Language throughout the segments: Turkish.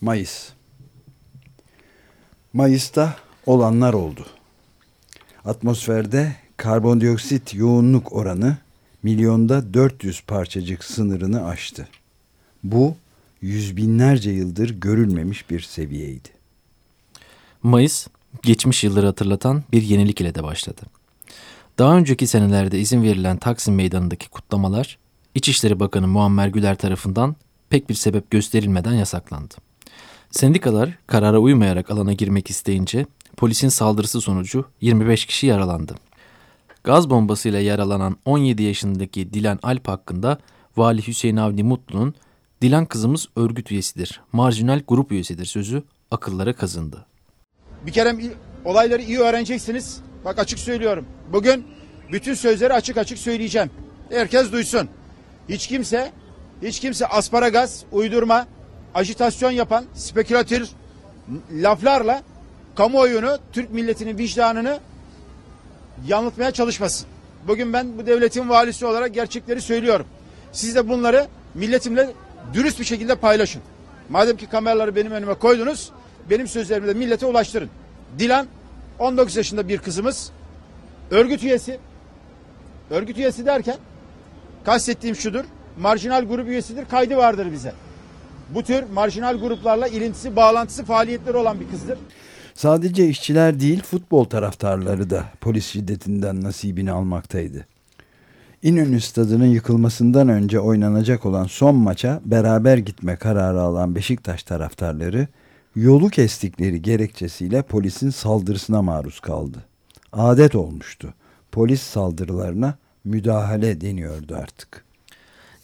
Mayıs Mayıs'ta olanlar oldu. Atmosferde karbondioksit yoğunluk oranı milyonda 400 parçacık sınırını aştı. Bu yüz binlerce yıldır görülmemiş bir seviyeydi. Mayıs geçmiş yılları hatırlatan bir yenilik ile de başladı. Daha önceki senelerde izin verilen Taksim Meydanı'ndaki kutlamalar İçişleri Bakanı Muammer Güler tarafından pek bir sebep gösterilmeden yasaklandı. Sendikalar karara uymayarak alana girmek isteyince polisin saldırısı sonucu 25 kişi yaralandı. Gaz bombasıyla yaralanan 17 yaşındaki Dilan Alp hakkında Vali Hüseyin Avni Mutlu'nun Dilan kızımız örgüt üyesidir, marjinal grup üyesidir sözü akıllara kazındı. Bir kere olayları iyi öğreneceksiniz. Bak açık söylüyorum. Bugün bütün sözleri açık açık söyleyeceğim. Herkes duysun. Hiç kimse hiç kimse asparagas, uydurma, ajitasyon yapan spekülatör laflarla kamuoyunu, Türk milletinin vicdanını yanıltmaya çalışmasın. Bugün ben bu devletin valisi olarak gerçekleri söylüyorum. Siz de bunları milletimle dürüst bir şekilde paylaşın. Madem ki kameraları benim önüme koydunuz, benim sözlerimi de millete ulaştırın. Dilan 19 yaşında bir kızımız. Örgüt üyesi. Örgüt üyesi derken kastettiğim şudur. Marjinal grup üyesidir. Kaydı vardır bize. Bu tür marjinal gruplarla ilintisi, bağlantısı, faaliyetleri olan bir kızdır. Sadece işçiler değil futbol taraftarları da polis şiddetinden nasibini almaktaydı. İnönü stadının yıkılmasından önce oynanacak olan son maça beraber gitme kararı alan Beşiktaş taraftarları yolu kestikleri gerekçesiyle polisin saldırısına maruz kaldı. Adet olmuştu. Polis saldırılarına müdahale deniyordu artık.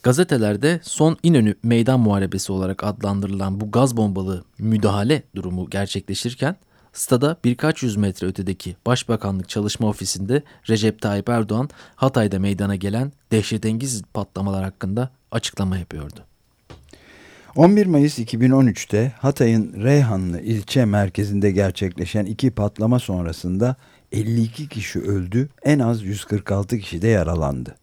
Gazetelerde son İnönü meydan muharebesi olarak adlandırılan bu gaz bombalı müdahale durumu gerçekleşirken stada birkaç yüz metre ötedeki Başbakanlık Çalışma Ofisi'nde Recep Tayyip Erdoğan Hatay'da meydana gelen dehşetengiz patlamalar hakkında açıklama yapıyordu. 11 Mayıs 2013'te Hatay'ın Reyhanlı ilçe merkezinde gerçekleşen iki patlama sonrasında 52 kişi öldü, en az 146 kişi de yaralandı.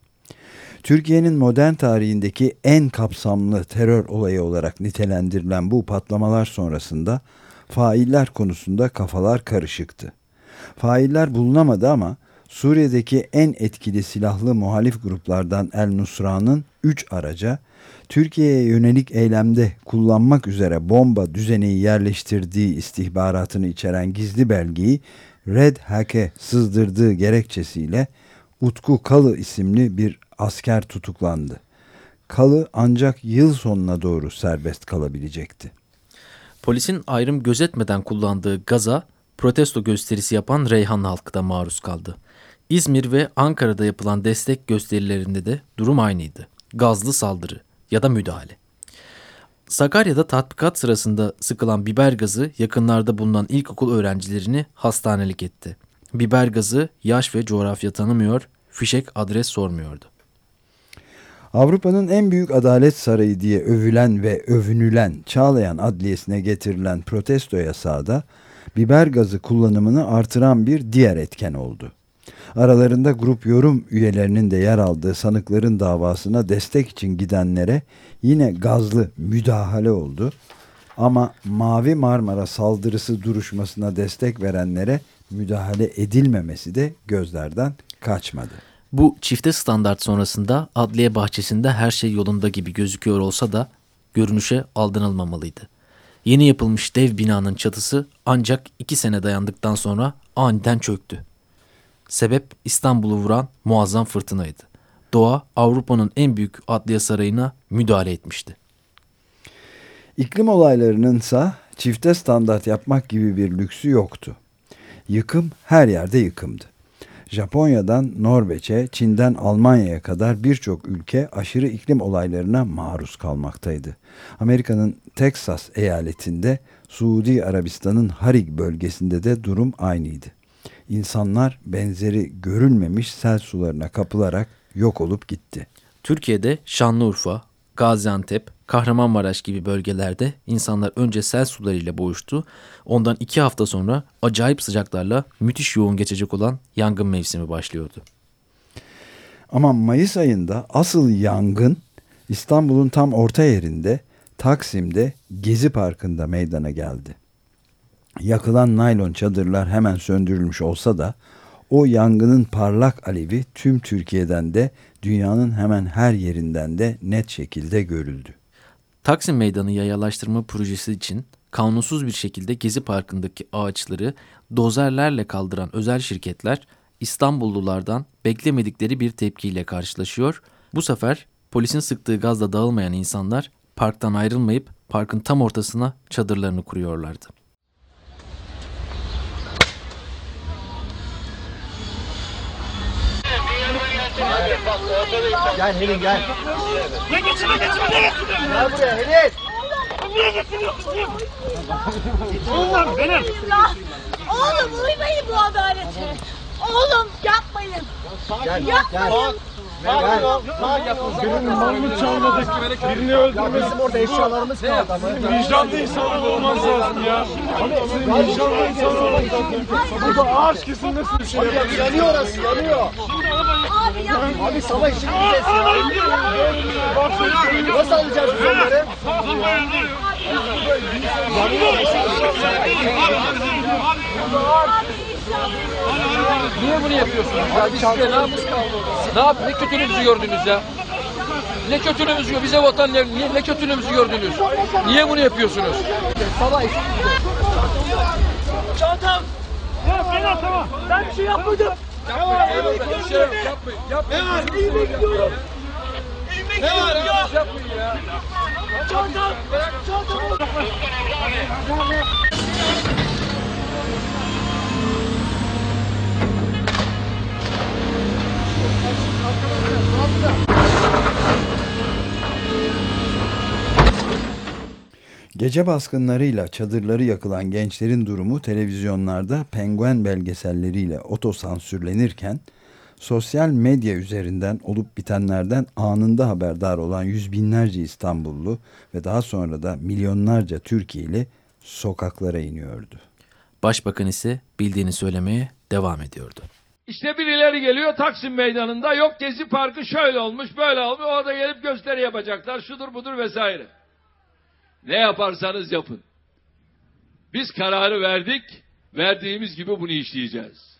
Türkiye'nin modern tarihindeki en kapsamlı terör olayı olarak nitelendirilen bu patlamalar sonrasında failler konusunda kafalar karışıktı. Failler bulunamadı ama Suriye'deki en etkili silahlı muhalif gruplardan El Nusra'nın 3 araca Türkiye'ye yönelik eylemde kullanmak üzere bomba düzeneyi yerleştirdiği istihbaratını içeren gizli belgeyi Red Hack'e sızdırdığı gerekçesiyle Utku Kalı isimli bir asker tutuklandı. Kalı ancak yıl sonuna doğru serbest kalabilecekti. Polisin ayrım gözetmeden kullandığı gaza protesto gösterisi yapan Reyhan halkı da maruz kaldı. İzmir ve Ankara'da yapılan destek gösterilerinde de durum aynıydı. Gazlı saldırı ya da müdahale. Sakarya'da tatbikat sırasında sıkılan biber gazı yakınlarda bulunan ilkokul öğrencilerini hastanelik etti. Biber gazı yaş ve coğrafya tanımıyor, fişek adres sormuyordu. Avrupa'nın en büyük adalet sarayı diye övülen ve övünülen Çağlayan Adliyesi'ne getirilen protesto yasağı da biber gazı kullanımını artıran bir diğer etken oldu. Aralarında grup yorum üyelerinin de yer aldığı sanıkların davasına destek için gidenlere yine gazlı müdahale oldu. Ama Mavi Marmara saldırısı duruşmasına destek verenlere müdahale edilmemesi de gözlerden kaçmadı. Bu çifte standart sonrasında adliye bahçesinde her şey yolunda gibi gözüküyor olsa da görünüşe aldanılmamalıydı. Yeni yapılmış dev binanın çatısı ancak iki sene dayandıktan sonra aniden çöktü. Sebep İstanbul'u vuran muazzam fırtınaydı. Doğa Avrupa'nın en büyük adliye sarayına müdahale etmişti. İklim olaylarının ise çifte standart yapmak gibi bir lüksü yoktu. Yıkım her yerde yıkımdı. Japonya'dan Norveç'e, Çin'den Almanya'ya kadar birçok ülke aşırı iklim olaylarına maruz kalmaktaydı. Amerika'nın Teksas eyaletinde, Suudi Arabistan'ın Harig bölgesinde de durum aynıydı. İnsanlar benzeri görülmemiş sel sularına kapılarak yok olup gitti. Türkiye'de Şanlıurfa, Gaziantep, Kahramanmaraş gibi bölgelerde insanlar önce sel sularıyla boğuştu. Ondan iki hafta sonra acayip sıcaklarla müthiş yoğun geçecek olan yangın mevsimi başlıyordu. Ama Mayıs ayında asıl yangın İstanbul'un tam orta yerinde Taksim'de Gezi Parkı'nda meydana geldi. Yakılan naylon çadırlar hemen söndürülmüş olsa da o yangının parlak alevi tüm Türkiye'den de dünyanın hemen her yerinden de net şekilde görüldü. Taksim Meydanı yayalaştırma projesi için kanunsuz bir şekilde Gezi Parkı'ndaki ağaçları dozerlerle kaldıran özel şirketler İstanbullulardan beklemedikleri bir tepkiyle karşılaşıyor. Bu sefer polisin sıktığı gazla dağılmayan insanlar parktan ayrılmayıp parkın tam ortasına çadırlarını kuruyorlardı. Gel Helin gel. Ne geçirme geçirme ne geçirme? Gel buraya Helin. Niye getiriyorsun? Oğlum benim. Ya, oğlum uymayın bu adalete. Oğlum yapmayın. Gel Yapmayın. Gel. Birinin malını çalmadık. Birini öldürmedik. Bizim orada eşyalarımız kaldı ama. Vicdanlı insanlar olmaz lazım ya. Senin vicdanlı insan olman lazım. Burada ağaç kesilmesi bir şey yapıyor. Yanıyor orası yanıyor. Abi. Abi sabah işini gideceğiz ya. Nasıl alacağız biz onları? Niye bunu yapıyorsunuz ya? Biz size ne yaptık? Ne yap? Ne kötülüğümüzü gördünüz ya? Ne kötülüğümüzü? Bize vatan ne, ne, ne kötülüğümüzü gördünüz? Niye bunu yapıyorsunuz? Sabah işini gideceğiz. Çantam. Ya Fena tamam. Ben bir şey yapmadım. Yapmayın, yapmayın, yapmayın. İyi bekliyorum. İyi bekliyorum ya. Yapmayın ya. Çantam. Çantam. Gece baskınlarıyla çadırları yakılan gençlerin durumu televizyonlarda penguen belgeselleriyle otosansürlenirken sosyal medya üzerinden olup bitenlerden anında haberdar olan yüz binlerce İstanbullu ve daha sonra da milyonlarca Türkiye'li sokaklara iniyordu. Başbakan ise bildiğini söylemeye devam ediyordu. İşte birileri geliyor Taksim Meydanı'nda yok Gezi Parkı şöyle olmuş böyle olmuş orada gelip gösteri yapacaklar şudur budur vesaire. Ne yaparsanız yapın. Biz kararı verdik verdiğimiz gibi bunu işleyeceğiz.